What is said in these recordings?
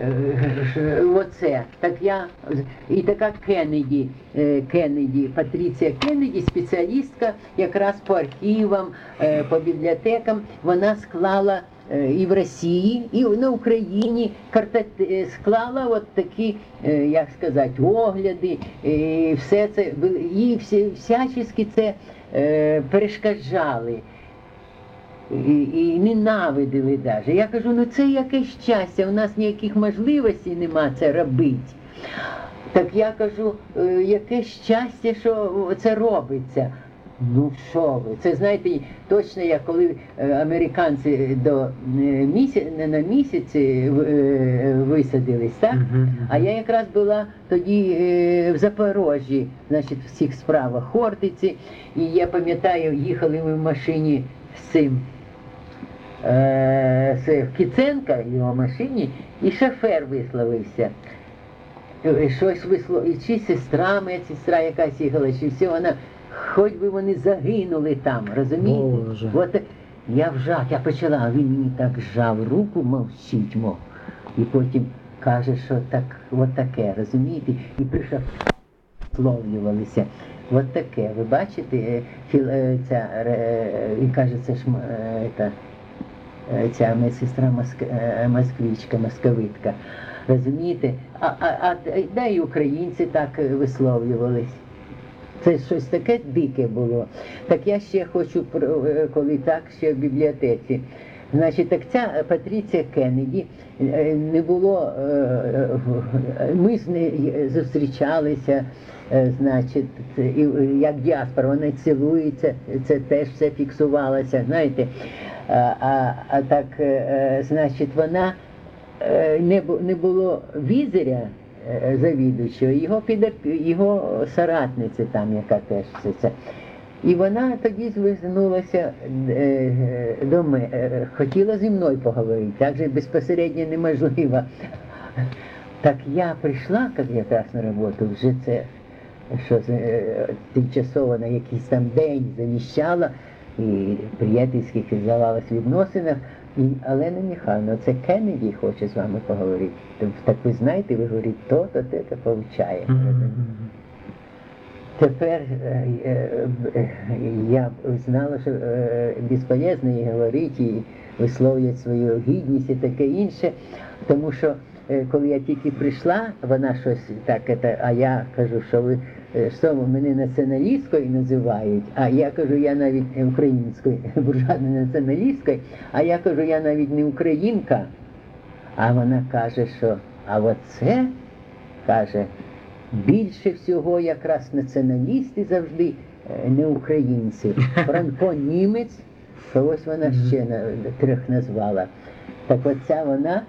е, оце. Так я і така Кеннеді, е, Кеннеді, Патріція Кеннеді, спеціалістка якраз по архівам, е, по бібліотекам. Вона склала е, і в Росії, і на Україні карта е, склала от такі, е, як сказати, огляди, і все це їй всі всячески це е, перешкоджали і, і ненавидили даже. Я кажу, ну це якесь щастя, у нас ніяких можливостей нема це робити. Так я кажу, «Е, яке щастя, що це робиться. Ну що ви? Це знаєте, точно я коли е, американці до місяця на місяці е, висадились, так? А я якраз була тоді е, в Запорожжі, значить, в цих справах Хортиці, і я пам'ятаю, їхали ми в машині з цим е, Кіценка в його машині, і шофер висловився. Щось висло, і чи сестра, моя сестра якась їхала, чи все, вона, хоч би вони загинули там, розумієте? Боже. От я вжав, я почала, а він мені так жав руку, мовчить, мов. І потім каже, що так, от таке, розумієте? І прийшов, словлювалися. От таке, ви бачите, е, філ- е, ця, е, він каже, це ж м- е, та, е, ця медсестра е, москвичка, московитка. Розумієте? А, а, а да і українці так е, висловлювались. Це щось таке дике було. Так я ще хочу, е, коли так, ще в бібліотеці. Значить, так ця Патріція Кеннеді е, не було, е, е, ми з нею зустрічалися, е, значить, е, як діаспора, вона цілується, це теж все фіксувалося, знаєте. А, а, так, е, е, значить, вона е, не, не було візеря завідуючого, його, підоп- його соратниці там, яка теж все це. І вона тоді звернулася до мене, хотіла зі мною поговорити, так же безпосередньо неможливо. Так я прийшла як якраз на роботу, вже це що це, тимчасово на якийсь там день заміщала і приятельських здавалось відносинах. І Олена Михайловна, це Кеннеді хоче з вами поговорити. Так, Так ви знаєте, ви говорите, то-то, те, то повчає. Тепер е, е, е, я знала, що безполезно їй говорити і висловлювати свою гідність і таке інше, тому що коли я тільки прийшла, вона щось так, а я кажу, що ви е, що мене націоналісткою називають, а я кажу, я навіть не українською, буржуазною націоналісткою, а я кажу, я навіть не українка. А вона каже, що а оце каже. Більше всього якраз націоналісти завжди е, не українці. Франко німець, то ось вона ще трьох назвала. Так оця вона,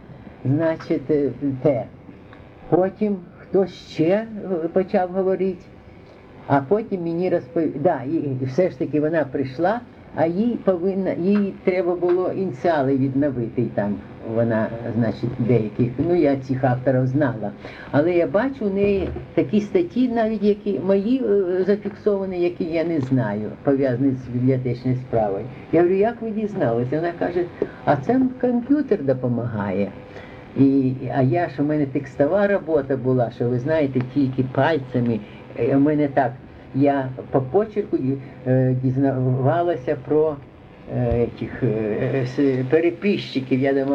значить, е, те. Потім хто ще е, почав говорити, а потім мені розповів, да, і все ж таки вона прийшла, а їй повинна, їй треба було ініціали відновити там. Вона, значить, деяких, ну я цих авторів знала. Але я бачу у неї такі статті, навіть які мої е, зафіксовані, які я не знаю, пов'язані з бібліотечною справою. Я говорю, як ви дізналися? Вона каже, а це комп'ютер допомагає. І, а я ж у мене текстова робота була, що ви знаєте, тільки пальцями. Е, У мене так, я по почерку е, дізнавалася про е, тих, переписчиків. Я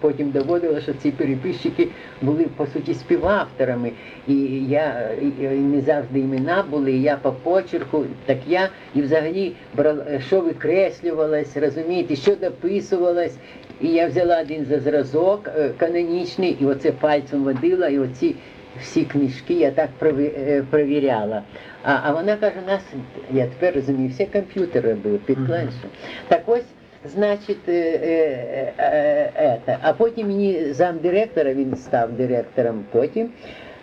потім доводила, що ці переписчики були по суті співавторами. І я і не завжди імена були, і я по почерку, так я і взагалі брала, що викреслювалось, розумієте, що дописувалось. І я взяла один за зразок е, канонічний, і оце пальцем водила, і оці всі книжки я так е, провіряла. А, а вона каже, нас, я тепер розумію, всі комп'ютери робили під Мгм. Так ось, значить, е, е, е, е, а потім мені замдиректора, він став директором потім.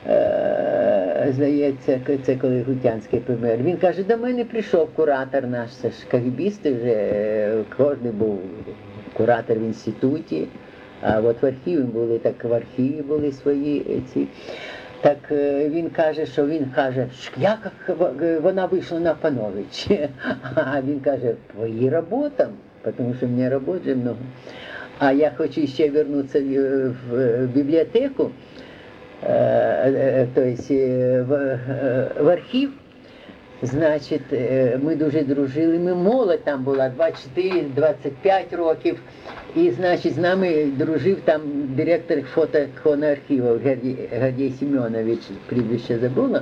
е, Здається, це коли Гутянський помер. Він каже, до мене прийшов куратор наш, це ж кагібісти вже, кожен був куратор в інституті, а от в архіві були, так в архіві були свої е, ці. Так е, він каже, що він каже, «Ш- як вона вийшла на Панович. А він каже, твої роботам, тому що в мене робот же много. А я хочу ще вернутися в, бібліотеку, е, е, тобто е, е, в архів. Значить, е, ми дуже дружили. Ми молодь там була 24-25 років. І, значить, з нами дружив там директор фотоархіву Гердій, Гердій Семенович, прізвище забула.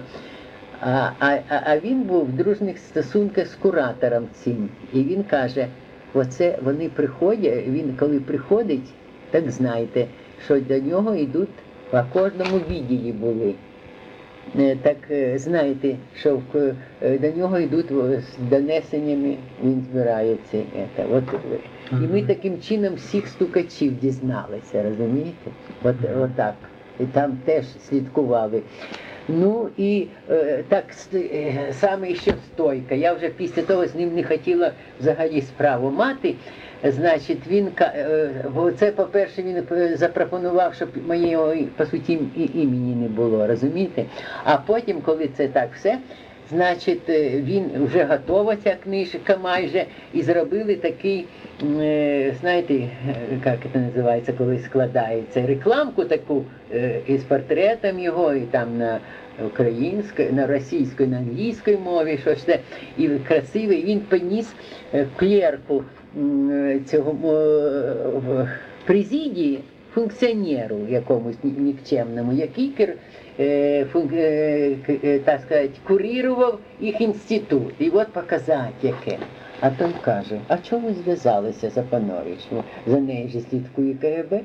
А, а, а він був в дружних стосунках з куратором цим. І він каже, оце вони приходять, він коли приходить, так знайте, що до нього йдуть, а кожному відділі були. Е, Так е, знаєте, що е, до нього йдуть з донесеннями, він збирається. Це. От, і ми таким чином всіх стукачів дізналися, розумієте? От, от так. І там теж слідкували. Ну і е, так е, саме ще стойка. Я вже після того з ним не хотіла взагалі справу мати. Значить, він ка- е, бо це, по-перше, він запропонував, щоб моєї по суті імені не було, розумієте? А потім, коли це так все, значить, е, він вже готова ця книжка майже, і зробили такий, е, знаєте, е, як це називається, коли складається рекламку таку із портретом його, і там на українській, на російській, на англійській мові, що ж це, і красивий, він поніс клерку цього президії функціонеру якомусь нікчемному, який е, е, е, так сказати, курірував їх інститут. І от показати яке. А той каже, а ви зв'язалися за Панович? Ну, За нею ж слідкує КГБ.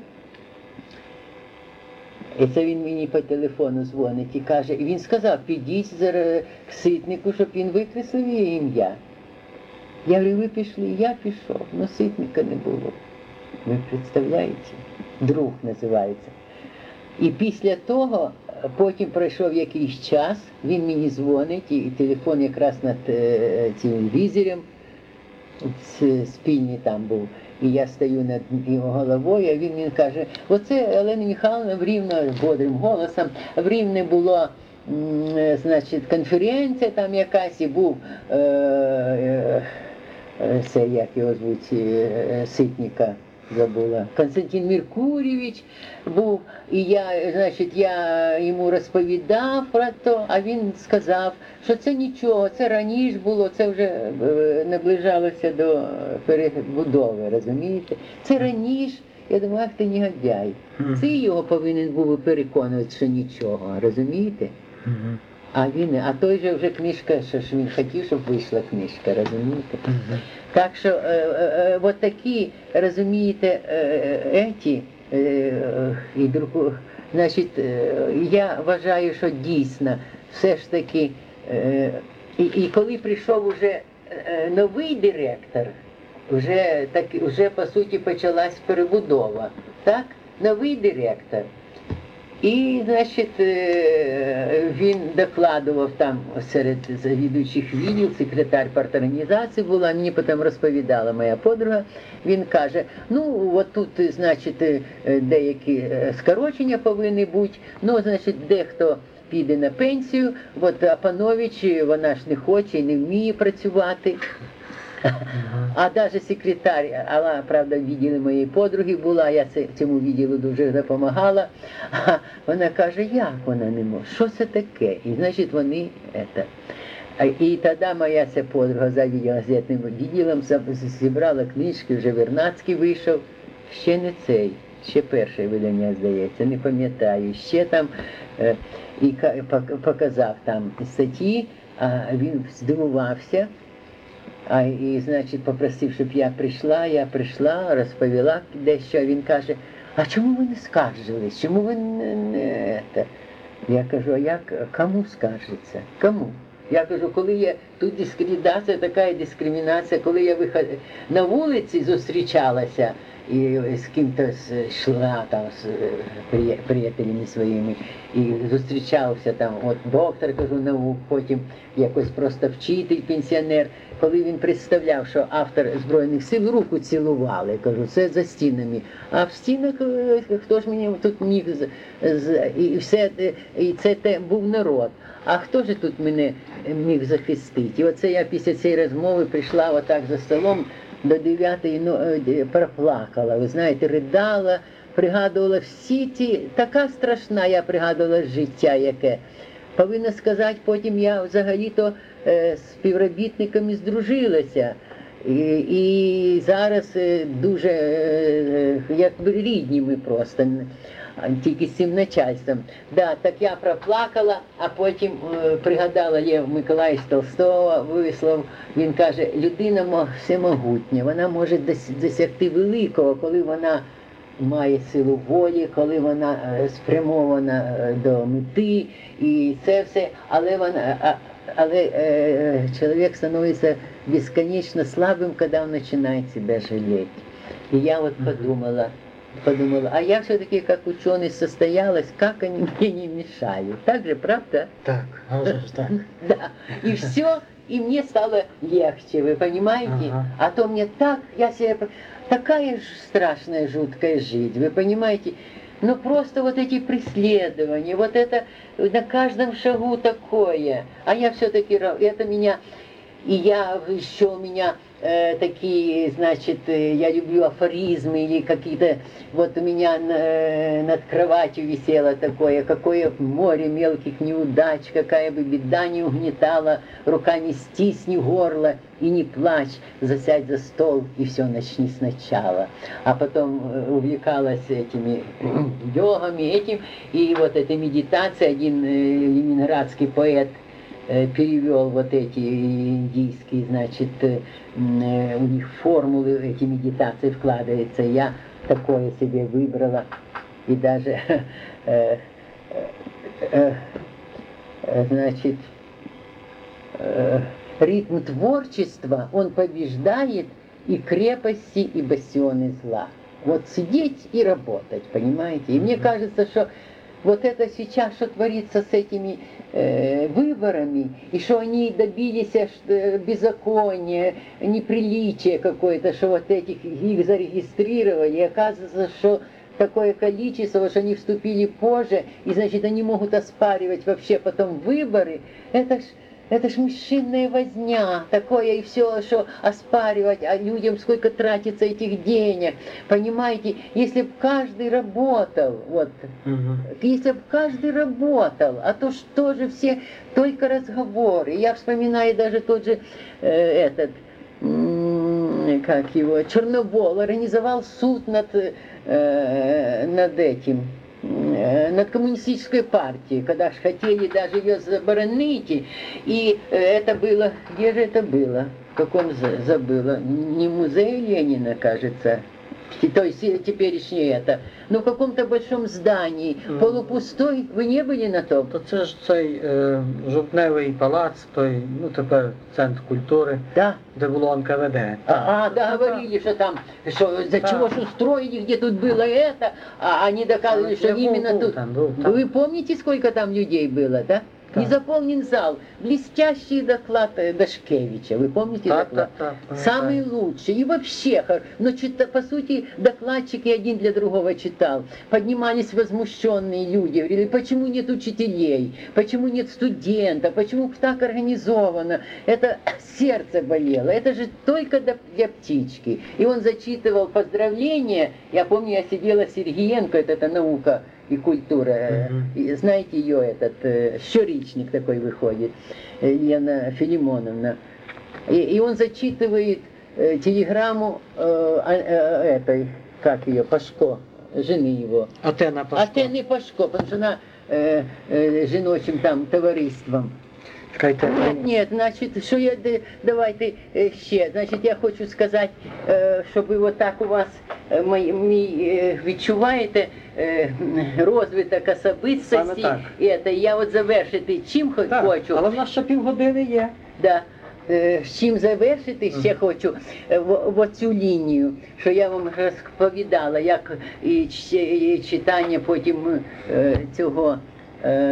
І це він мені по телефону дзвонить і каже, і він сказав, підіть к ситнику, щоб він викреслив її ім'я. Я говорю, ви пішли, я пішов, але ситника не було. Ви представляєте? Друг називається. І після того, потім пройшов якийсь час, він мені дзвонить, і телефон якраз над е, цим візерем, ц- спільний там був. І я стою над його головою, а він мені каже, оце Олена Михайловна в Рівно бодрим голосом, в Рівне було. е, Значить, конференція там якась і був е, е, е, це як його звуть, е, е, Ситника забула. Константин Меркурєвич був, і я, значить, я йому розповідав про то, а він сказав, що це нічого, це раніше було, це вже е, наближалося до перебудови, розумієте? Це раніше. Я думаю, ах ти негодяй. Це його повинен був переконувати, що нічого, розумієте? А він, а той же вже книжка, що ж він хотів, щоб вийшла книжка, розумієте? Так що е, е, е, от такі, розумієте, е, е, еті, е, і другу, значить, я вважаю, що дійсно все ж таки, е, і, і коли прийшов уже новий директор, вже так, вже по суті почалась перебудова, так? Новий директор. І, значить, е, він докладував там серед завідуючих відділ, секретар парторганізації була, мені потім розповідала моя подруга. Він каже, ну от тут, значить, е, деякі е, скорочення повинні бути, ну, значить, дехто піде на пенсію, от Апанович, вона ж не хоче і не вміє працювати. А навіть секретар, але правда в відділі моєї подруги була, я цьому відділу дуже допомагала. А вона каже, як вона не може? Що це таке? І значить вони це. І тоді моя ця подруга завіділа газетним відділом, зібрала книжки, вже Вернацький вийшов, ще не цей, ще перше видання, здається, не пам'ятаю. Ще там е, і показав там статті, а він здивувався. А і, значить, попросив, щоб я прийшла, я прийшла, розповіла дещо. а Він каже, а чому ви не скаржились? Чому ви не, не це? Я кажу, а як кому скаржиться? Кому? Я кажу, коли є тут дискримінація, така дискримінація, коли я виход... на вулиці зустрічалася і з ким-то йшла там з е, приятелями своїми, і зустрічався там, от доктор, кажу, наук, потім якось просто вчитель, пенсіонер. Коли він представляв, що автор Збройних сил руку цілували, кажу, це за стінами. А в стінах е, хто ж мені тут міг і все е, і це те був народ. А хто ж тут мене міг захистити? І оце я після цієї розмови прийшла отак за столом, до 9 ну, е, проплакала. Ви знаєте, ридала, пригадувала всі ті, така страшна, я пригадувала життя яке. Повинна сказати, потім я взагалі-то е, з співробітниками здружилася. І, і зараз е, дуже якби рідні ми просто, тільки з цим начальством. Да, так я проплакала, а потім е, пригадала Лев Миколаївич Толстого, вислов, він каже, людина мо- всемогутня, вона може досягти великого, коли вона має силу волі, коли вона е, спрямована е, до мети, і це все, але вона. але э, человек становится бесконечно слабым, когда он начинает себя жалеть. И я вот подумала, подумала, а я все-таки как ученый состоялась, как они мне не мешают. Так же, правда? Так, а вже ж так. Да. И все, и мне стало легче, вы понимаете? Ага. А то мне так, я себе... Такая ж страшная, жуткая жизнь, вы понимаете? Ну просто вот эти преследования, вот это на каждом шагу такое. А я все-таки, это меня... И я еще у меня э, такие, значит, э, я люблю афоризмы или какие-то, вот у меня э, над кроватью висело такое, какое море мелких неудач, какая бы беда не угнетала, рука не стисни горло и не плачь, засядь за стол и все начни сначала. А потом э, увлекалась этими йогами, этим, и вот этой медитацией один э, ленинградский поэт перевел вот эти индийские, значит, э, э, у них формулы эти медитации вкладываются. Я такое себе выбрала и даже, э, э, э, значит, э, ритм творчества, он побеждает и крепости, и бастионы зла. Вот сидеть и работать, понимаете? И мне кажется, что вот это сейчас, что творится с этими э, выборами, и что они добились э, беззакония, неприличия какое-то, что вот этих их зарегистрировали, и оказывается, что такое количество, что они вступили позже, и значит они могут оспаривать вообще потом выборы, это ж это ж мышиная возня, такое и все, что оспаривать, а людям сколько тратится этих денег. Понимаете, если бы каждый работал, вот, Мгм. если бы каждый работал, а то что же все только разговоры. Я вспоминаю даже тот же э, этот, как его, Чернобол организовал суд над, э, над этим, над коммунистической партией, когда ж хотели даже ее заборонить, и э, это было, где же это было? В каком за- забыла? Не в музее Ленина, кажется, и то есть теперешнее это, но в каком-то большом здании, полупустой, вы не были на том? То це ж цей е, жовтневий палац, той, ну тепер центр культури, Да. де було НКВД. А, а, да, говорили, что там, что за Да. чего ж устроили, где тут было это, а они доказывали, А, был, именно был тут. там, был там. Вы помните, сколько там людей было, да? Не заполнен зал. Блестящий доклад Дашкевича. Вы помните Так, доклад? так, так, Самый лучший. И вообще, но по сути, докладчики один для другого читал. Поднимались возмущенные люди, говорили, почему нет учителей, почему нет студентов, почему так организовано. Это сердце болело. Это же только для, птички. И он зачитывал поздравления. Я помню, я сидела с Сергиенко, это, это наука и культура. и знаете ее, этот э, щуричник такой выходит, э, Лена Филимоновна. И, и он зачитывает э, телеграмму э, а- э, этой, как ее, Пашко, жены его. Атена Пашко. Атены Пашко, потому что она э, э, жіночим там товариством. Нет, нет, значить, що я давайте е, ще. Значить, я хочу сказати, е, щоб ви отак у вас е, мій, е, відчуваєте е, розвиток особистості. І це, я от завершити чим так, хочу. але в нас ще півгодини є. Да. Е, З чим завершити ще хочу е, в, оцю лінію, що я вам розповідала, як і, читання потім е, цього е,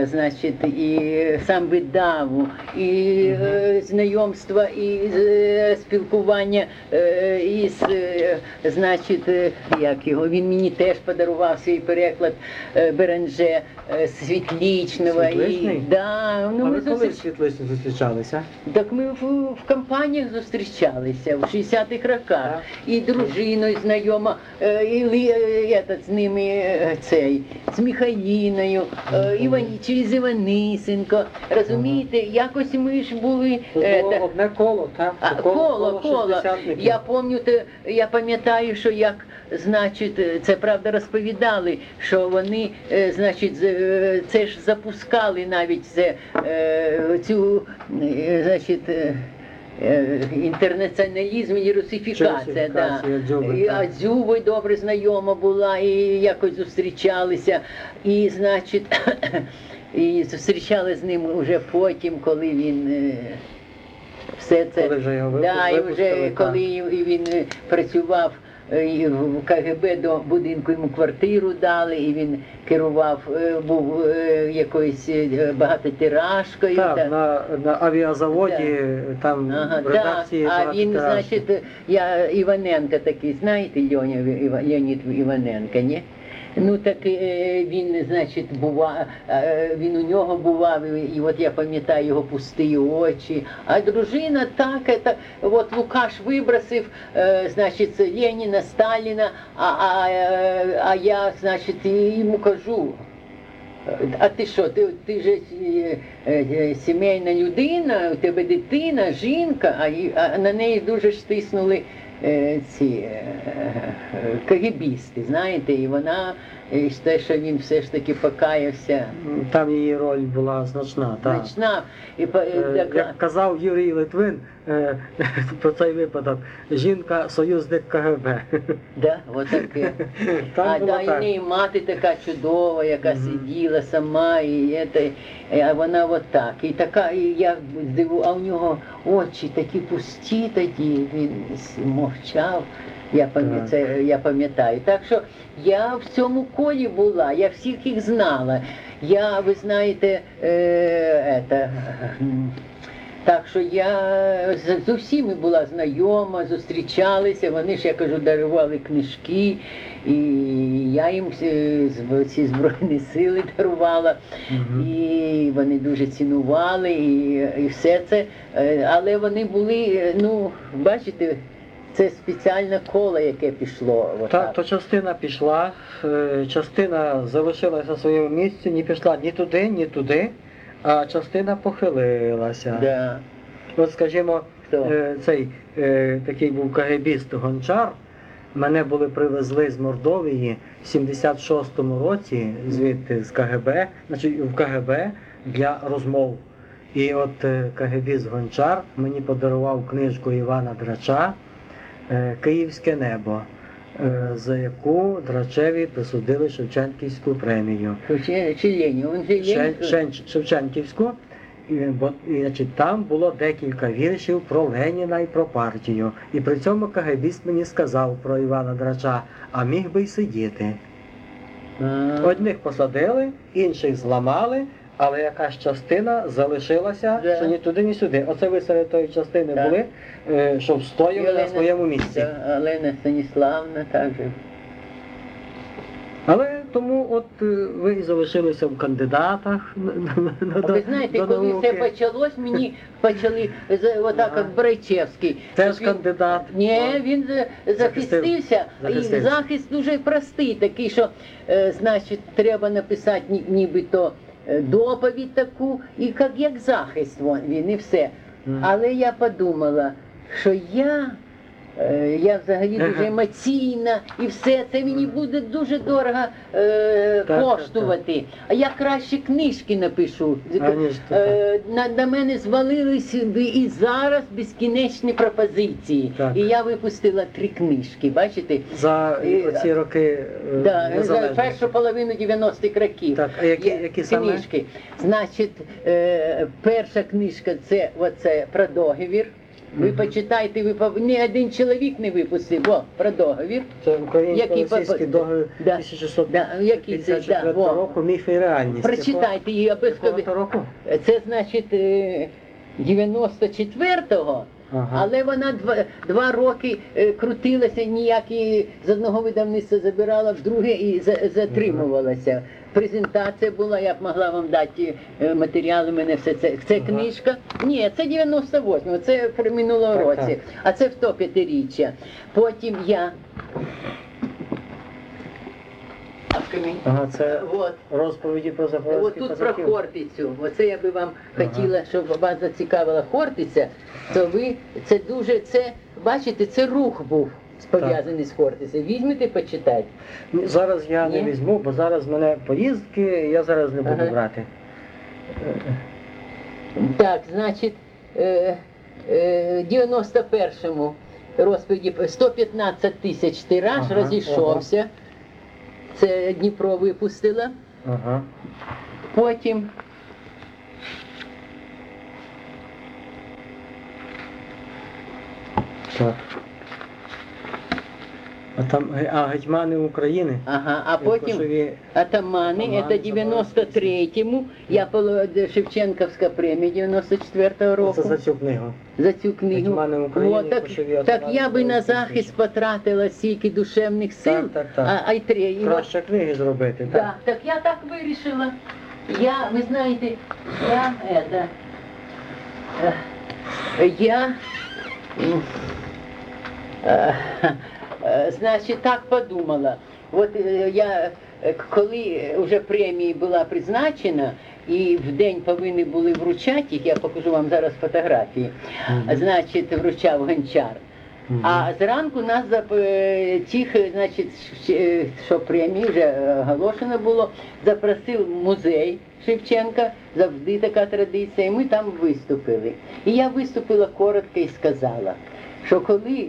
значить, і сам видаву, і е, знайомства, і е, спілкування е, із, е, значить, е, як його, він мені теж подарував свій переклад е, Беренже е, Світлічного. І, да, ну, а ви коли зустріч- світличним зустрічалися? так ми в, в компаніях зустрічалися в 60-х роках. Так. І дружиною знайома, е, і Лі- е, этот, з ними е, цей, з Михайліною, е, Іван, через Іванисенко. Розумієте, якось ми ж були. Е, та- одне коло, так? а, коло, коло. Я пам'ятаю, я пам'ятаю, що як, значить, е, це правда розповідали, що вони, е, значить, з- е, це ж запускали навіть це, е, цю, е, значить. е, Інтернаціоналізм і русифікація, да. І адзюбой добре знайома була, і якось зустрічалися. І, значить, і зустрічали з ним вже потім, коли він е, все це. Коли вже його да, і вже коли він е, працював е, і в КГБ до будинку йому квартиру дали, і він керував, е, був е, якоюсь е, багатотиражкою. Так, та- на, на авіазаводі, там Ага, редакції. так, а він, значить, я Іваненка такий, знаєте, Льоня Леонід Іваненка, ні? Ну так е, він, значить, бува, е, він у нього бував, і, от я пам'ятаю його пусті очі. А дружина так, это, от Лукаш вибросив, е, значить, Леніна, Сталіна, а, а, а я, значить, йому кажу. А ти що, ти, ти же сімейна людина, у тебе дитина, жінка, а, на неї дуже ж стиснули е, ці е, кагібісти, знаєте, і вона, і те, що він все ж таки покаявся, Там її роль була значна. Так. значна. І, Е, Як казав Юрій Литвин е, про цей випадок, жінка союзник КГБ. Да, от таке. А да, і неї мати така чудова, яка Мгм. сиділа сама, і это, а вона от так. І така, і я здиву, а у нього очі такі пусті тоді, він мовчав. Я пам'ятаю, я пам'ятаю. Так що я в цьому колі була, я всіх їх знала. Я, ви знаєте, е, это, так що я з, з усіми була знайома, зустрічалися, вони ж, я кажу, дарували книжки, і я їм ці Збройні сили дарувала, Мгм. і вони дуже цінували, і, і все це. Е, Але вони були, е, ну, бачите, це спеціальне коло, яке пішло. Та, отак. то частина пішла, е, частина залишилася на своєму місці, не пішла ні туди, ні туди, а частина похилилася. Да. От, скажімо, Хто? е, цей е, такий був КГБіст Гончар. Мене були привезли з Мордовії в 76-му році, звідти з КГБ, значить в КГБ для розмов. І от е, КГБіст Гончар мені подарував книжку Івана Драча Київське небо, е, за яку Драчеві присудили Шевченківську премію. Шен- Шен- Шевченківську. Бо, значить, там було декілька віршів про Леніна і про партію. І при цьому КГБіст мені сказав про Івана Драча, а міг би й сидіти. Одних посадили, інших зламали, але якась частина залишилася, Да. що ні туди, ні сюди. Оце ви серед тої частини Так. були, е, що встояли на своєму місці. Да, Олена Станіславна також. Але тому от е, ви і залишилися в кандидатах. на- на- на- А до- ви знаєте, до коли науки. все почалось, мені почали з- отак, Ага. як Брайчевський. Теж Він- кандидат. Ні, він за- захистився, і захист дуже простий, такий, що е, значить, треба написати ні- нібито доповідь таку, і як, як захист він і все. Але я подумала, що я. Е, Я взагалі дуже емоційна і все це мені буде дуже дорого е, Так, коштувати. А я краще книжки напишу. То Е, на, на мене звалились і зараз безкінечні пропозиції. Так. І я випустила три книжки, бачите? За І- ці роки е, Да, за першу половину 90-х років. Так, а які- які саме? книжки? Значить, е, перша книжка це оце про договір. Ви почитайте, ви ні один чоловік не випустив. О, про договір. Це Який українсько-російський по- договір Да. 1654 Да, який це, да, во. року міф і реальність. Прочитайте її обов'язково. то року? Це значить е, 94-го, Ага. але вона два, два роки е, крутилася, ніякі з одного видавництва забирала, в друге і за- затримувалася. Презентація була, я б могла вам дати е, матеріали, мене все це. Це книжка. Ні, це 98-го, це при минулого році, а це в 105-річчя. Потім я. А в камінь. Ага, це Вот. розповіді про От запорозьких тут про козаків. Хортицю. Оце я би вам Ага. хотіла, щоб вас зацікавила Хортиця, то ви це дуже це бачите, це рух був пов'язаний з Хортицею. Візьмете, почитайте. Ну, Зараз я не Ні? візьму, бо зараз в мене поїздки, я зараз не буду Ага. брати. Так, значить, е, е, 91-му розповіді 115 тисяч тираж Ага, розійшовся. Це Дніпро випустила. Ага. Потім Так. А там а, гетьмани України. Ага, а потім Кошові- атамани, это 93-му, я Шевченковська премія 94-го року Це за цю книгу. за цю книгу. Гетьмани України, От, так, так я би на захист потратила стільки душевних сил, Так, так, так. а, а й три. Краще книги зробити. да, так так я так вирішила. Я, ви знаєте, я это, е, я м, е, значить так подумала. От е, я е, коли вже премія була призначена, і в день повинні були вручати їх, я покажу вам зараз фотографії. Значить, вручав гончар. А зранку нас тих, значить, що премії вже оголошено було, запросив музей Шевченка, завжди така традиція, і ми там виступили. І я виступила коротко і сказала, що коли,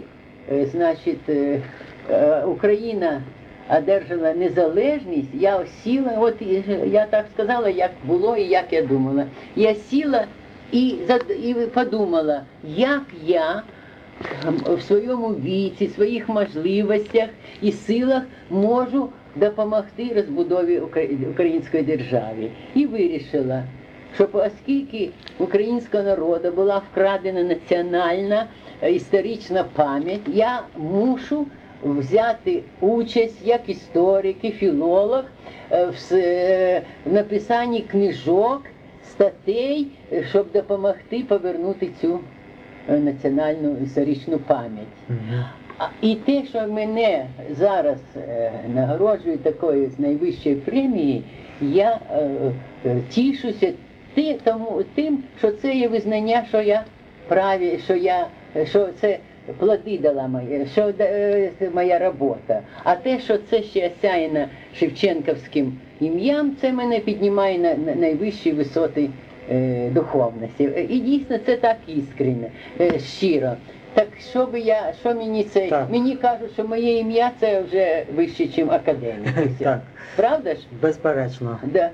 значить, е, е, Україна одержала незалежність, я сіла, от я так сказала, як було і як я думала. Я сіла і, і подумала, як я в своєму віці, своїх можливостях і силах можу допомогти розбудові української держави. І вирішила, що оскільки українського народу була вкрадена національна е, історична пам'ять, я мушу взяти участь як історик і філолог е, в е, в написанні книжок, статей, щоб допомогти повернути цю національну історичну пам'ять. І те, що мене зараз нагороджують такою найвищої премії, я тішуся тому, тим, що це є визнання, що я праві, що я що це плоди дала моє, що е, моя робота. А те, що це ще осяяно Шевченківським ім'ям, це мене піднімає на, на найвищі висоти е, духовності. І дійсно це так іскренне, е, щиро. Так що би я, що мені це, Так. мені кажуть, що моє ім'я це вже вище, ніж академія. Так. Правда ж? Безперечно. Да.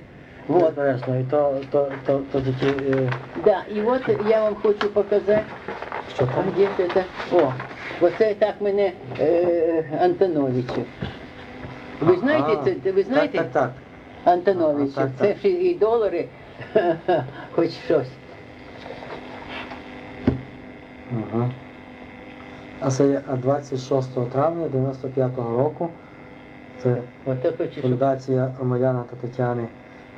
Вот. Безперечно. І то, то, то, то такі, е, Да, і от я вам хочу показати, що а там. де ж це? О, оце так мене е, Антоновичу. Ви знаєте, це, ви знаєте Так, так, так. Антоновичу? Ага, так, це так. ж і долари, хоч щось. Ага. А це а 26 травня 95-го року це хочу, щоб... фундація Омеляна та Тетяни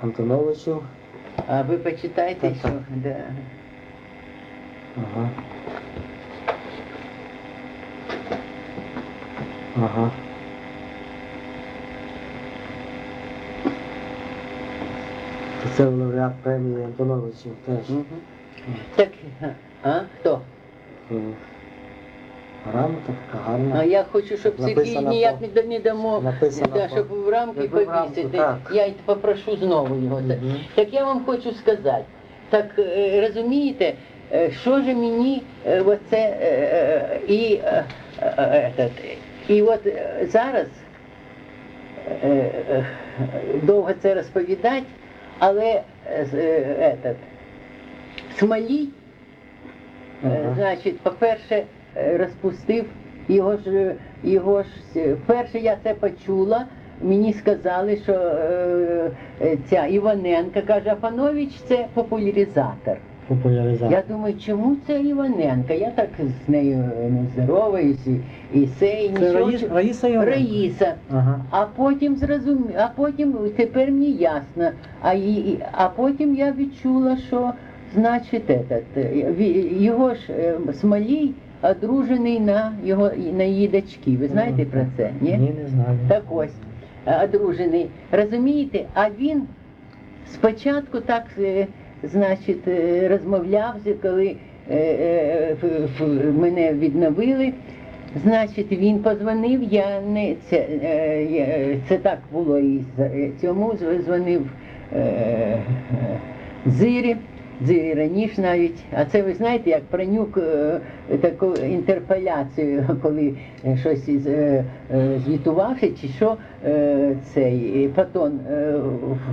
Антоновичів. А ви почитайте, Так, що... так. Да. Ага. Ага. То Це лауреат премії Антоновичів теж. Мгм. Так, а, хто? М. Грамота така А я хочу, щоб Сергій Написано ніяк не, не дамо, написано да, по- щоб в рамки Якби в рамку, повісити. так. Я й попрошу знову його. Так. Мгм. Так я вам хочу сказати, так е, розумієте, е, що ж мені е, оце е, е, і, е, е, этот, і от е, зараз е, е, довго це розповідати, але е, з- е, этот, Смолій Е, Ага. Значить, по-перше, розпустив його ж, його ж перше я це почула. Мені сказали, що е, е, ця Іваненка каже, Афанович це популяризатор. Популяризатор. Я думаю, чому це Іваненка? Я так з нею не здороваюсь і, і все, і Це нічого. Раїс, Раїса Іваненко? Раїса. Ага. А потім зрозумів, а потім тепер мені ясно. А, і- а потім я відчула, що значить этот, е, його ж е, Смолій одружений на його на її дочки. Ви знаєте про це? Ні? Ні, не знаю. Так ось, одружений. Розумієте, а він спочатку так, е, значить, е, розмовляв, коли е, мене відновили. Значить, він позвонив, я не це, це так було і цьому дзвонив е, Зирі. Зирі раніше навіть, а це ви знаєте, як Пранюк е, таку інтерпеляцію, коли е, щось із, е, звітувався, чи що цей Патон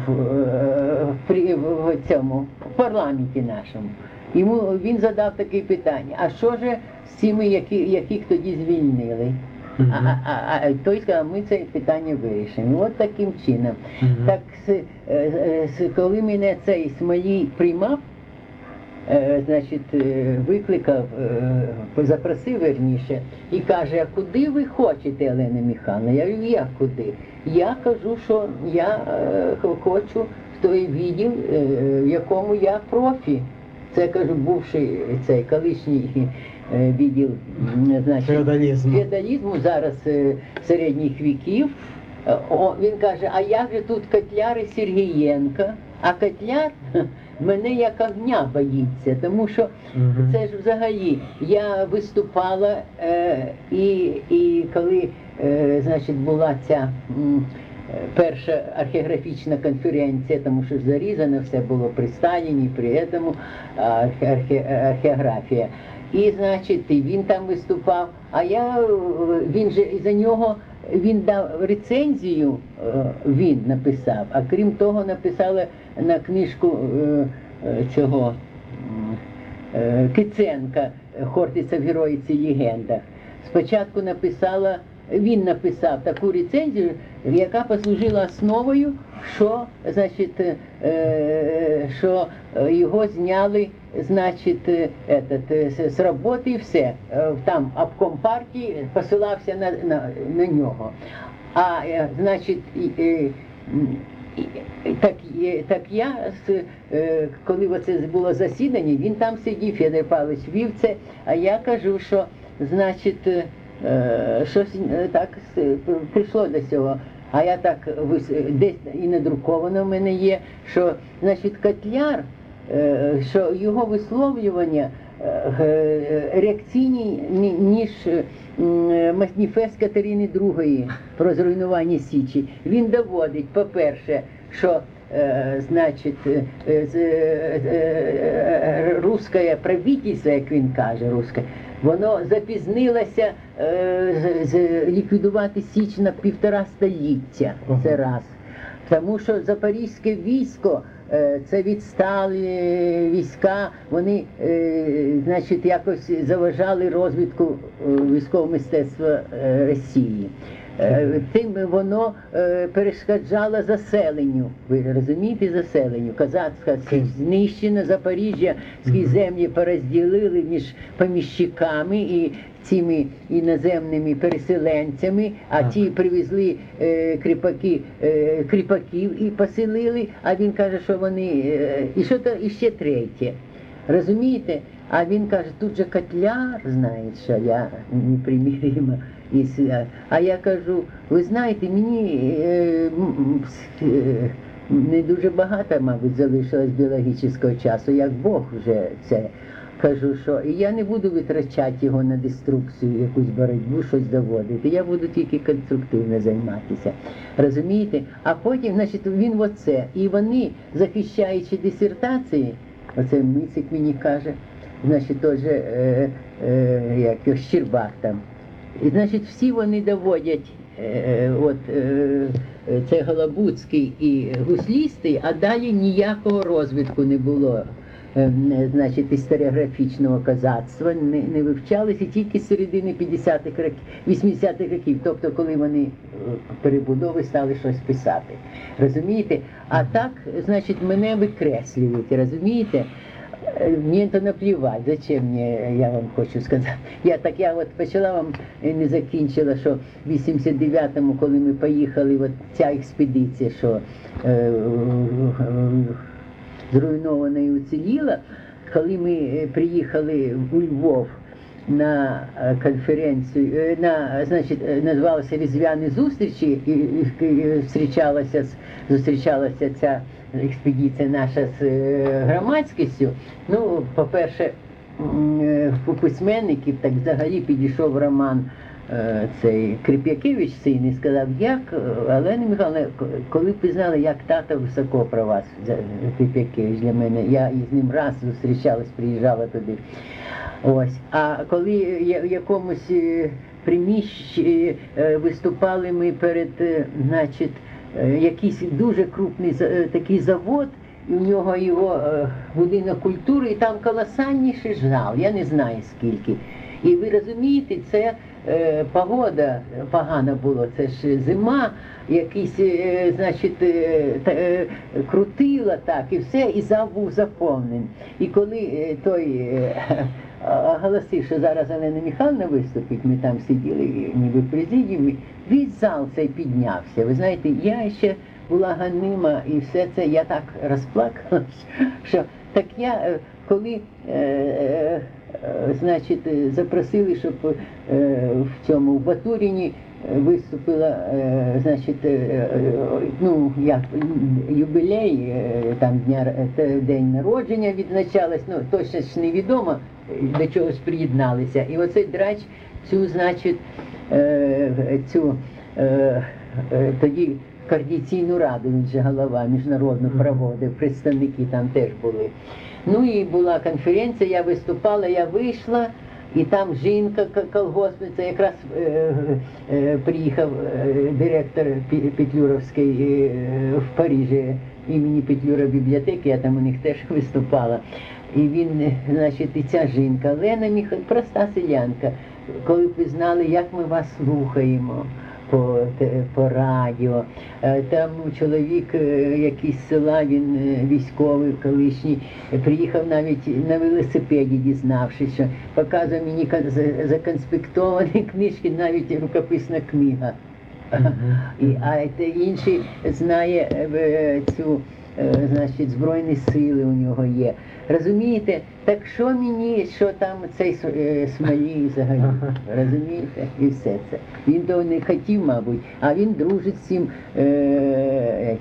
в, цьому в парламенті нашому. Йому він задав таке питання: а що ж з цими, які, яких тоді звільнили? А, а, а, а той сказав, ми це питання вирішимо. От таким чином. Так, е, е, с- коли мене цей Смолій приймав, значить, е, викликав, е, запросив верніше, і каже, а куди ви хочете, Олена Михайловна? Я говорю, як куди? Я кажу, що я е, хочу в той відділ, е, в якому я профі. Це кажу, бувший цей колишній е, відділ, значить, Феодалізму. феодалізму зараз е, середніх віків. Е, О, він каже, а як же тут Котляр і Сергієнка? А Котляр мене як огня боїться, тому що Мгм. це ж взагалі я виступала е, і, і коли е, значить, була ця перша археографічна конференція, тому що зарізано все було при Сталіні, при цьому архе, архе, археографія. І, значить, і він там виступав, а я е, він же і за нього він дав рецензію, е, він написав, а крім того, написали на книжку е, е, цього. Киценка Хортиця в героїці легендах. Спочатку написала, він написав таку рецензію, яка послужила основою, що, значить, е, е, що його зняли, значить, е, этот, з- роботи і все. Там обком партії посилався на, на, на нього. А значить, так, так я, коли оце було засідання, він там сидів, Федор Павлович вів це, а я кажу, що значить, щось так прийшло до цього. А я так вис- десь і надруковано в мене є, що значить Котляр, е, що його висловлювання е, е, реакційні, ніж маніфест Катерини II про зруйнування Січі. Він доводить, по-перше, що е, значить, е, з- е, е, правительство, як він каже, русське, воно запізнилося е, ліквідувати Січ на півтора століття. Це раз. Тому що запорізьке військо е, це відсталі війська, вони, е, значить, якось заважали розвитку е, військового мистецтва е, Росії. Е, Тим воно е, перешкоджало заселенню. Ви розумієте заселенню? Казацька знищена, Запоріжжя землі порозділили між поміщиками і цими іноземними переселенцями, а Так. ті привезли е, кріпаки, е, кріпаків і поселили, а він каже, що вони. Е, і що то і ще третє. Розумієте? А він каже, тут же котляр знає, що я непримірima. із- а- я кажу, ви знаєте, мені е, е, не дуже багато, мабуть, залишилось біологічного часу, як Бог вже це. Кажу, що і я не буду витрачати його на деструкцію, якусь боротьбу, щось доводити. Я буду тільки конструктивно займатися. Розумієте? А потім, значить, він оце. І вони, захищаючи дисертації, оце Мицик мені каже, значить, теж е, е, як Щербак там. І, значить, всі вони доводять, е, от е, це Голобуцький і гуслістий, а далі ніякого розвитку не було. Е, значить, історіографічного козацтва не, не вивчалися тільки з середини 50-х років, 80-х років, тобто коли вони е, перебудови стали щось писати. Розумієте? А так, значить, мене викреслюють, розумієте? Е, Мені то наплівати, зачем мені, я вам хочу сказати. Я так я от почала вам е, не закінчила, що в 89-му, коли ми поїхали, от ця експедиція, що е, зруйнована і уціліла, коли ми е, приїхали у Львов на е, конференцію, е, на, значить, називалося Різдвяні зустрічі, і, зустрічалася, зустрічалася ця експедиція наша з громадськістю. Ну, по-перше, письменників так взагалі підійшов роман е, цей Крип'якевич син і сказав, як е, Олена Михайловна, коли б ви знали, як тато високо про вас, Крип'якевич для мене, я із ним раз зустрічалась, приїжджала туди. Ось. А коли в якомусь е, приміщенні е, виступали ми перед, е, значить, е, якийсь дуже крупний е, такий завод, в нього його е, будинок культури, і там колосальніший зал, я не знаю скільки. І ви розумієте, це е, погода погана була, це ж зима, якийсь, е, значить, е, е, крутила так, і все, і зал був заповнений. І коли е, той е, оголосив, що зараз Олена Михайловна виступить, ми там сиділи ніби в президіумі, весь зал цей піднявся. Ви знаєте, я ще була ганима і все це, я так розплакалась, що так я, е, коли е, е, значить, запросили, щоб е, в цьому в Батуріні виступила, значить, ну, як юбілей, там дня день народження відзначалось, ну точно ж невідомо, до чогось приєдналися. І оцей драч цю, значить, цю тоді координаційну раду, він же голова міжнародну проводив, представники там теж були. Ну і була конференція, я виступала, я вийшла, і там жінка колгоспниця, якраз е, е, приїхав е, директор Петлюровської е, в Парижі імені Петлюра бібліотеки, я там у них теж виступала. І він, значить, і ця жінка, Лена Міха, проста селянка, коли б ви знали, як ми вас слухаємо по, по радіо. Е, Там чоловік е, якийсь з села, він е, військовий колишній, приїхав навіть на велосипеді, дізнавшись, що показує мені кон- законспектовані книжки, навіть рукописна книга. І, а те інший знає цю, значить, Збройні сили у нього є. Розумієте? Так що мені, що там цей е, Смолій взагалі? Розумієте? І все це. Він того не хотів, мабуть, а він дружить з цим е.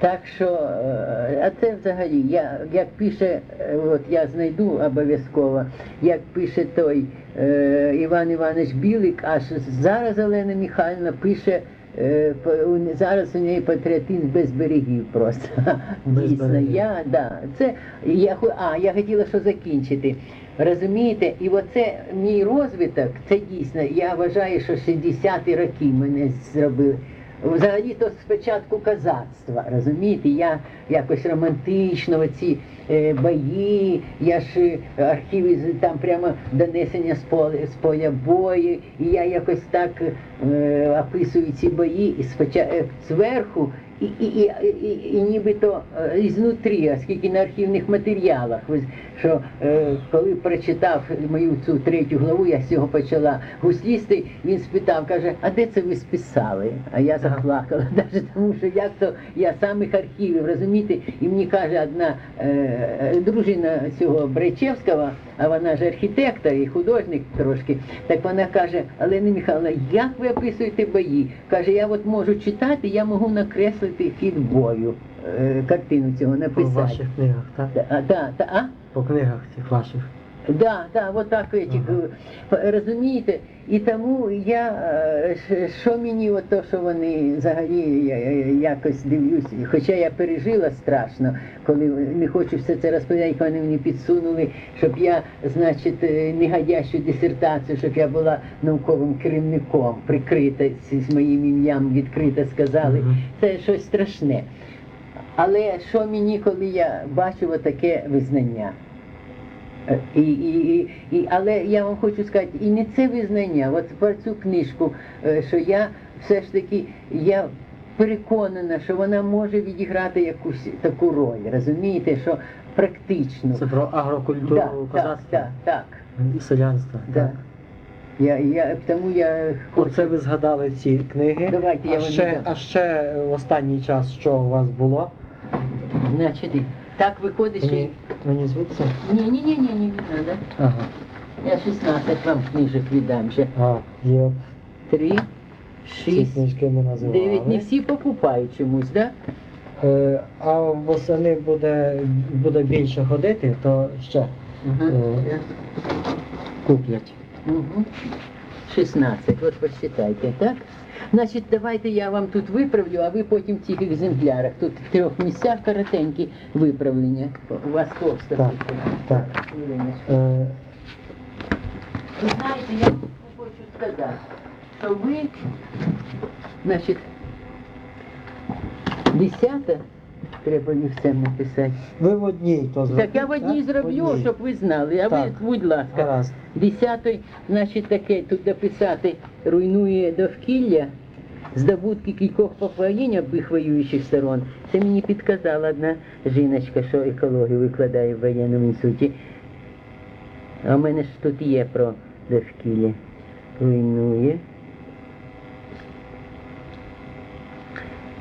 Так що, е, а це взагалі, я, як пише, е, от я знайду обов'язково, як пише той е, Іван Іванович Білик, аж зараз Олена Михайлівна пише, е, зараз у неї патріотизм без берегів просто. Без Дійсно, берегів. я, да, це, я, а, я хотіла що закінчити. Розумієте, і оце мій розвиток, це дійсно, я вважаю, що 60-ті роки мене зробили. Взагалі то спочатку козацтва, розумієте, я якось романтично оці е, бої, я ж е, архіви там прямо донесення з поля, з поля бою, і я якось так е, описую ці бої і споча, е, зверху, і, і, і, і, і нібито е, ізнутрі, оскільки на архівних матеріалах, що е, коли прочитав мою цю третю главу, я з цього почала гуслісти, він спитав, каже, а де це ви списали? А я заплакала, навіть тому що як то я самих архівів, розумієте, і мені каже одна е, дружина цього Бречевського, а вона ж архітектор і художник трошки, так вона каже, Олена Михайловна, як ви описуєте бої? Каже, я от можу читати, я можу накреслити хід бою, е, картину цього По ваших книгах, так? Та, та, та, а? По книгах цих ваших. Да, да, вот так этих, Ага. розумієте? І тому я, що мені, от то, що вони взагалі я- я- якось дивлюсь, хоча я пережила страшно, коли не хочу все це розповідати, коли вони мені підсунули, щоб я, значить, е, негодящу дисертацію, щоб я була науковим керівником, прикрита з, моїм ім'ям відкрито сказали. Мгм. Це щось страшне. Але що мені, коли я бачу таке визнання? Е, І, і, і, і, але я вам хочу сказати, і не це визнання, от про цю книжку, е, що я все ж таки я переконана, що вона може відіграти якусь таку роль. Розумієте, що практично. Це про агрокультуру Так, так, так, так. і селянства. Да. Так. Я, я, тому я хочу. Оце ви згадали ці книги. Давайте а, вам ще, а ще в останній час що у вас було? Значить, так виходить, що. Мені, мені звідси? Ні, ні, ні, ні, ні, не треба. Ага. Я 16 вам книжок віддам ще. А, є. Три, шість, дев'ять. Не всі покупають чомусь, так? Е, а восени буде, буде більше ходити, то ще Ага. Е. куплять. Угу. 16, от посчитайте, так? Значить, давайте я вам тут виправлю, а ви потім в цих екземплярах. Тут в трьох місцях коротенькі виправлення. У вас товста. Так, так. Хвилиночку. Е, Ви знаєте, я вам хочу сказати, що ви, значить, десята, Треба місцем написати. ви в одній то Так я в одній зроблю, щоб ви знали, а ви, будь ласка. Гаразд. Десятий, значить, таке тут написати руйнує довкілля, здобутки кількох поколінь обох воюючих сторон. Це мені підказала одна жіночка, що екологію викладає в воєнному інституті. А в мене ж тут є про довкілля. Руйнує.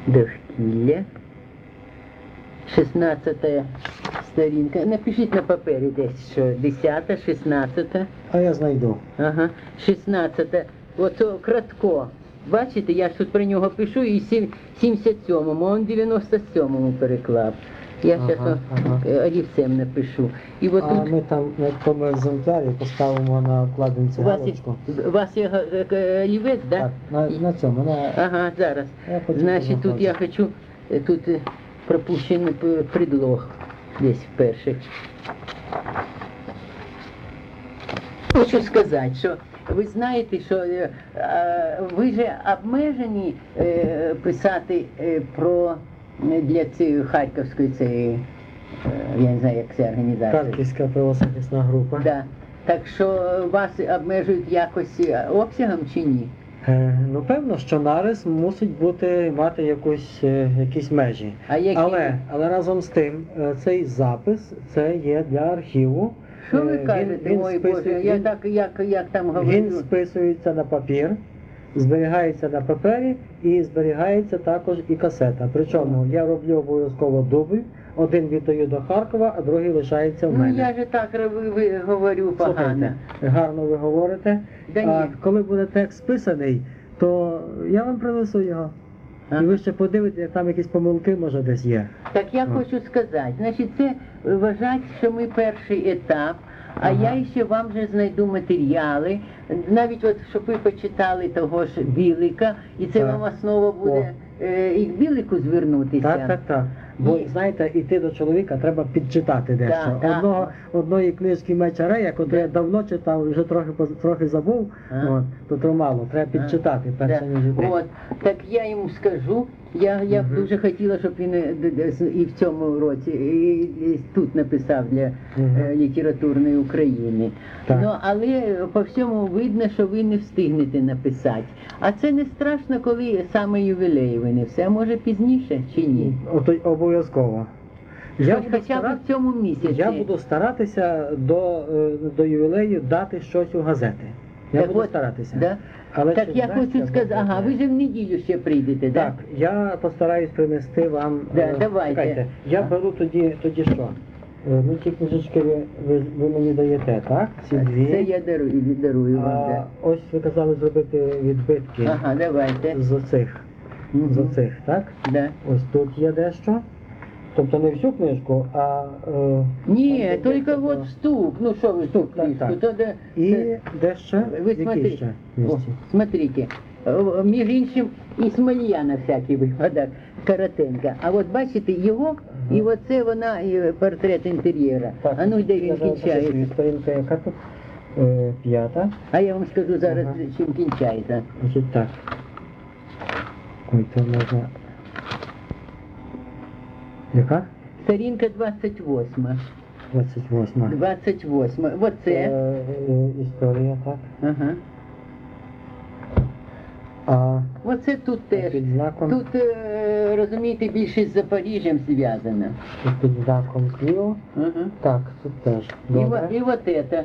Довкілля. 16 сторінка. Напишіть на папері десь, що 10, 16. А я знайду. Ага, 16. Ото кратко. Бачите, я ж тут про нього пишу і 77-му, а он 97-му переклав. Я Ага, зараз ага. олівцем напишу. І от А тут ми там на тому екземплярі поставимо на є, галочку. у вас є га- е, олівець, да? Так, на, на цьому, на... Ага, зараз. Значить, тут я хочу, е, тут е, пропущений предлог десь в перших. Хочу сказати, що ви знаєте, що е, ви же обмежені е, писати е, про для цієї харківської цієї, е, я не знаю, як це організація. Харківська правозахисна група. Да. Так що вас обмежують якось е, обсягом чи ні? Е, ну, певно, що нарис мусить бути, мати якусь, е, якісь межі. А які? Але, але разом з тим, е, цей запис це є для архіву. Що ви він- кажете, він ой Боже, я так як, як там Він списується на папір, зберігається на папері і зберігається також і касета. Причому я роблю обов'язково дубль, один віддаю до Харкова, а другий лишається в Ну мене. я же так ро- ви- говорю погано. Слухайте, гарно ви говорите. Да а ні. коли буде текст списаний, то я вам принесу його. А? І ви ще подивитесь, як там якісь помилки може десь є. Так я А. хочу сказати, значить, це вважать, що ми перший етап, а Ага. я ще вам вже знайду матеріали, навіть от щоб ви почитали того ж Білика, і це Так. вам основа буде е, і к Білику звернутися. Так, так, так. Бо знаєте, іти до чоловіка треба підчитати дещо. Да. Одного, одної книжки Меча Рея, яку я давно читав, вже трохи трохи забув, А. от, то то мало, треба підчитати перше ніж іти. От, так я йому скажу. Я, я б дуже хотіла, щоб він е, і в цьому році і, і тут написав для е, літературної України. Так. Ну, але по всьому видно, що ви не встигнете написати. А це не страшно, коли саме ювілей винесе, а може пізніше чи ні? Ото обов'язково. Я Хоч буду, хоча б старат- в цьому місяці. я буду старатися до, е, до ювілею дати щось у газети. Я Так буду от, старатися. Да? Але так я хочу сказати, ага, ви же в неділю ще прийдете, Так, так? я постараюсь принести вам. Да, е, давайте. Чекайте, я беру тоді, тоді що? Е, Ну, ці книжечки ви, ви, ви мені даєте, так? Ці дві. Це я дарую, дарую вам. а, Да. ось ви казали зробити відбитки Ага, давайте. з оцих. Мгм. З оцих, так? Да. Ось тут є дещо. Тобто не всю книжку, а. Е, Ні, там тільки от вступ. Ну що ви вступ Так, книжку? так. То де, І це- дещо. ви Які смотрите. ще О, смотрите. О, Між іншим, і Смолія на всякий випадок, коротенька. А от бачите його, і оце вона і портрет інтер'єра. А ну де я він зараз кінчається? записую. Сторінка яка тут? Е, п'ята. А я вам скажу зараз, Ага. чим кінчається. Значить так. Ой, то можна. Яка? Сторінка 28. 28. 28. Це Оце. е, історія, так. Ага. А Оце тут теж. під знаком, Тут, е, розумієте, більше з Запоріжжям зв'язано. під знаком Києва. Ага. Так, тут теж. І, во- Добре. і вот это.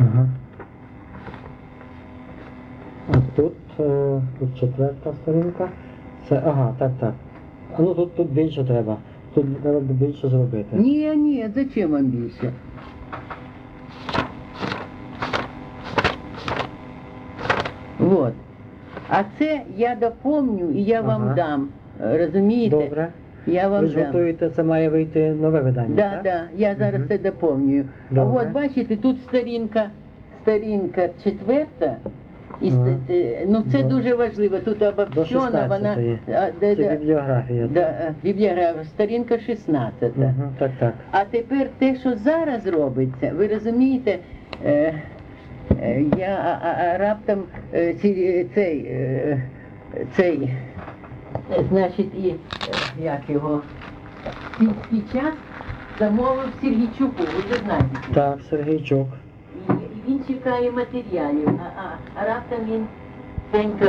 Ага. А тут, е, тут четверта сторінка. Це, ага, так, так. А ну тут, тут більше треба. Тут треба більше зробити. Ні, ні, зачем вам більше? Вот. А це я доповню і я вам Ага. дам. Розумієте? Добре. Я вам Ви ж дам. готуєте, це має вийти нове видання, Да, так? да, я зараз Мгм. це доповнюю. Добре. от бачите, тут сторінка, сторінка четверта. І Ага. е, ну це Да. дуже важливо. Тут обобщена, вона 16-ї. а, де- Це бібліографія. да, е, бібліографія, сторінка 16. Угу, так, так. А тепер те, що зараз робиться, ви розумієте, е, е, я а, а, раптом е, ці, цей, е, цей, е, значить, і е, як його під час замовив Сергійчуку, ви знаєте. Так, Сергійчук. Він чекає матеріалів, а, а, а раптом він Тенько,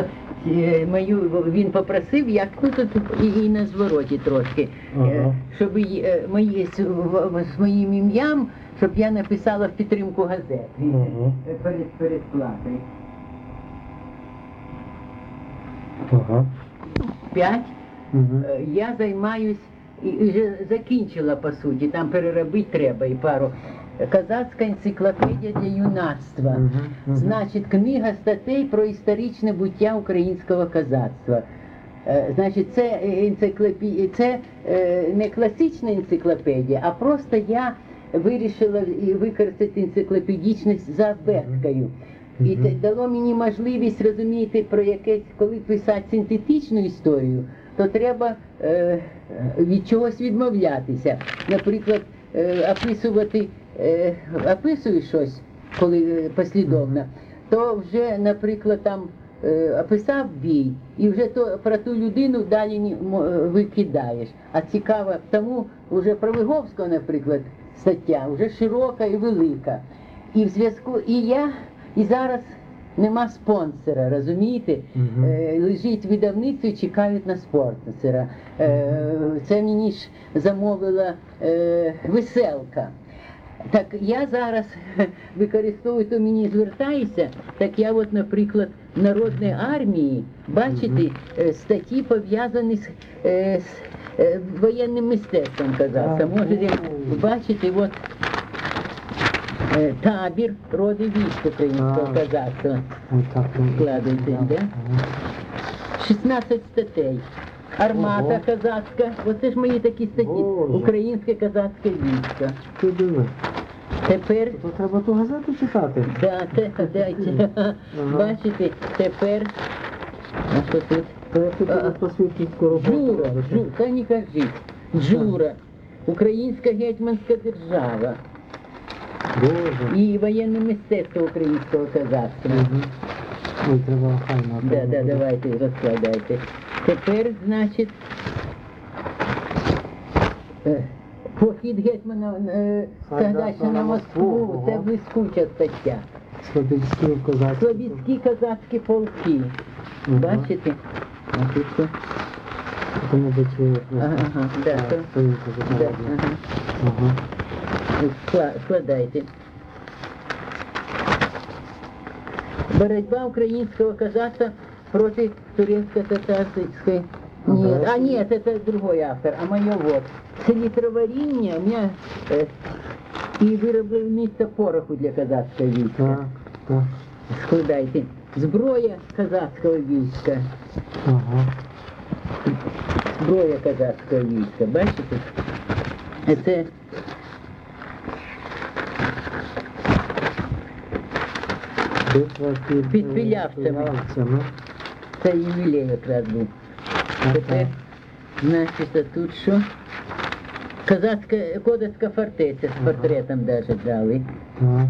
е, мою він попросив, як ну тут і, і на звороті трошки, е, Ага. щоб е, мої з, з моїм ім'ям, щоб я написала в підтримку газети Ага. перед перед платою. Ага. П'ять. Е, Я займаюсь і вже закінчила по суті, там переробити треба і пару. Казацька енциклопедія для юнацтва. Мгм, мгм. Значить, книга статей про історичне буття українського казацтва. Е, Значить, це енциклопедія, це е, не класична енциклопедія, а просто я вирішила використати енциклопедичність за абеткою. І це дало мені можливість розуміти про якесь, коли писати синтетичну історію, то треба е, від чогось відмовлятися. Наприклад, е, описувати, е, описуєш щось, коли е, послідовно, то вже, наприклад, там е, описав бій, і вже то про ту людину далі е, викидаєш. А цікаво, тому вже про Виговського, наприклад, стаття вже широка і велика. І в зв'язку, і я, і зараз нема спонсора, розумієте? Мгм. Е, лежить видавництво і чекають на спонсора. Е, це мені ж замовила е, веселка. Так я зараз використовую, то мені звертаюся, так я от, наприклад, в Народної армії, бачите, е, статті пов'язані з, е, з е, воєнним мистецтвом казався. Можете бачити, от табір роди військ українського казацтва. Да. да? 16 статей. Армата казацька. Оце ж мої такі статті. Українське казацьке військо. Ти диви. Тепер, То треба ту газету читати. да, це, дайте. Ага. Бачите, тепер. А що тут? Джура. Джу, та не кажіть. Джура. Українська гетьманська держава. Боже. І воєнне мистецтво українського казацтва. Мгм. Ой, треба охайно. Да, да, давайте розкладайте. Тепер, значить, е, похід гетьмана е, Сагайдачна на Москву, це блискуча стаття. Слобідські козацькі. Слобідські казацькі полки. Мгм. Бачите? А тут що? Це, мабуть, Ага, ага, да, то- Да, ага. Ага. Скла- Складайте. Боротьба українського казацтва проти турецко-татарської. Нет, а нет, это другой автор, а моє вот. Це літроваріння у мене е, і виробництво пороху для казацького війська. Так. Складайте. Зброя казацького війська. Ага. Зброя казацького війська. Бачите? Це Битва під, Під Пілявцями. Пілявцями. Це ювілей якраз був. Тепер, значить, а тут що? Казацька, козацька фортеця з портретом навіть дали. Так.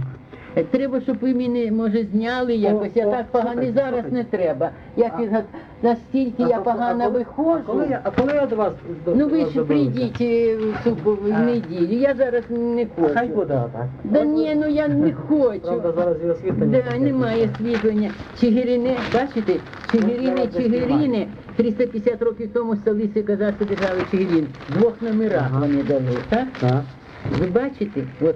Е, Треба, щоб ви мене, може, зняли якось. Я так погано зараз не треба. Я. настільки я А погано виходжу. А коли, я, а коли я до вас до, Ну ви ж доберуся? прийдіть е, в цю в неділю. Я зараз не хочу. Хай буде так. Да ні, ну я не хочу. Правда, зараз і освітлення. Да, таке. немає освітлення. Чигирине, бачите, Чигирини, Ну, Чигирини, 350 років тому столиці казацької держави Чигирин. Двох номерах Ага. вони дали, так? Так. Ви бачите? От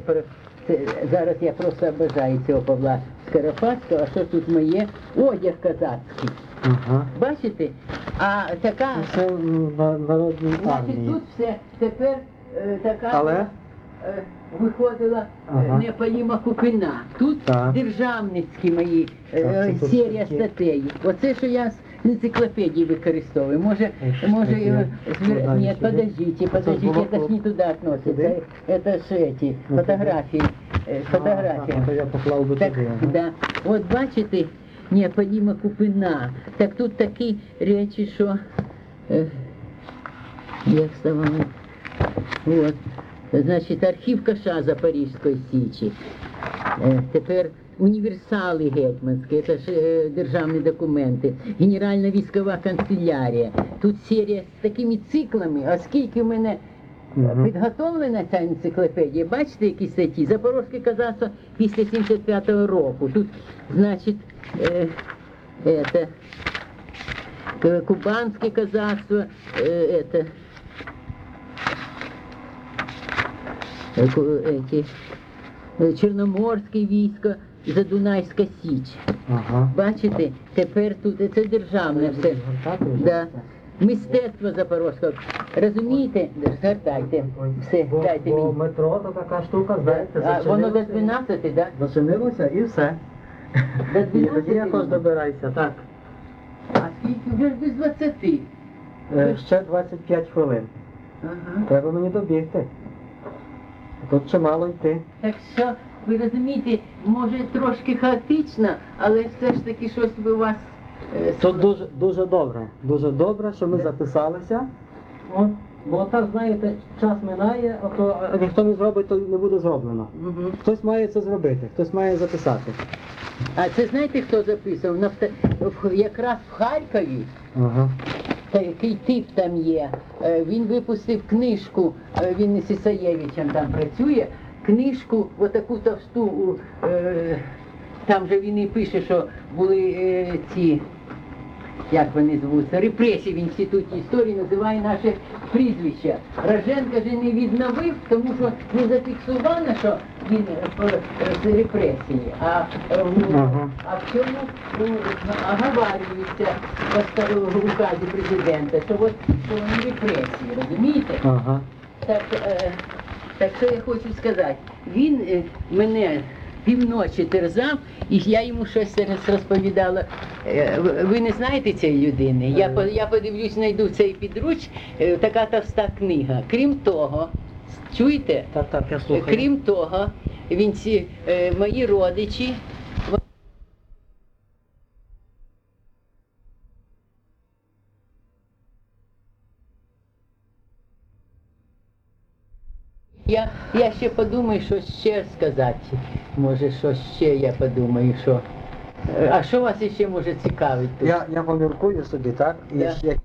це, зараз я просто обожаю цього Павла Скоропадського, а що тут моє? Одяг казацький. Ага. Бачите? А така, Це м, на- народній значить, армії. тут все тепер е, така Але? е, виходила Ага. е, непоїма купина. Тут Так. державницькі мої е, Так, це тут серія такі. статей. Оце, що я енциклопедії використовую. Може, Еш, може, такі. е, звер- Куда Нет, еще? подождите, подождите, було это ж не туда относится. Туди? Это ж эти Ну, фотографії. е, Фотографії. А, а, то я поклав би Так, туди. ага. да. От бачите, необходима купина. Так тут такі речі, що е, як саме. От. Значить, архів Каша Запорізької Січі. Е, тепер універсали гетьманські, це ж е, державні документи, Генеральна військова канцелярія. Тут серія з такими циклами, а скільки в мене Мгм. Підготовлена ця енциклопедія, бачите, які статті? Запорозьке казацтво після 75-го року. Тут, значить, е, это, к- кубанське казацтво, е, это, е, ку- эти, е, Чорноморське військо, Задунайська Січ. Ага. Бачите, тепер тут це державне все. Да. Мистецтво Запорозького. Розумієте? Згортайте. Все, Бо, дайте бо мені. метро то така штука, знаєте, А, воно до зачинилося. 12, так? Зачинилося і все. До І 12 тоді якось добирайся. Так. А скільки? Вже ж без 20. Е, ще 25 хвилин. Ага. Треба мені добігти. Тут чимало йти. Так що, ви розумієте, може трошки хаотично, але все ж таки щось би у вас... е, Тут дуже, дуже добре. Дуже добре, що ми записалися. От, бо так, знаєте, час минає, а то а ніхто не зробить, то не буде зроблено. Мгм. Хтось має це зробити, хтось має записати. А це знаєте, хто записав? Нафта... в- Якраз в Харкові Ага. такий тип там є. Е, Він випустив книжку, е, він із Ісаєвичем там працює, книжку, отаку товсту, е, там же він і пише, що були е, ці, як вони звуться, репресії в інституті історії, називає наше прізвище. Роженка же не відновив, тому що не зафіксовано, що він е, е, з репресії, а, е, Ага. а в цьому ну, оговарюється в указі президента, що от що вони репресії, розумієте? Ага. Так, е, так що я хочу сказати, він е, мене півночі терзав, і я йому щось розповідала. Е, ви- не знаєте цієї людини? Я, я подивлюсь, знайду цей підруч, е, така товста книга. Крім того, чуєте? Так, так, я Е, слухаю. Крім того, він ці е, мої родичі. Я, я ще подумаю, що ще сказати. Може, що ще я подумаю, що. Е, А що вас ще може цікавить тут? Я, я поміркую собі, так? Я, як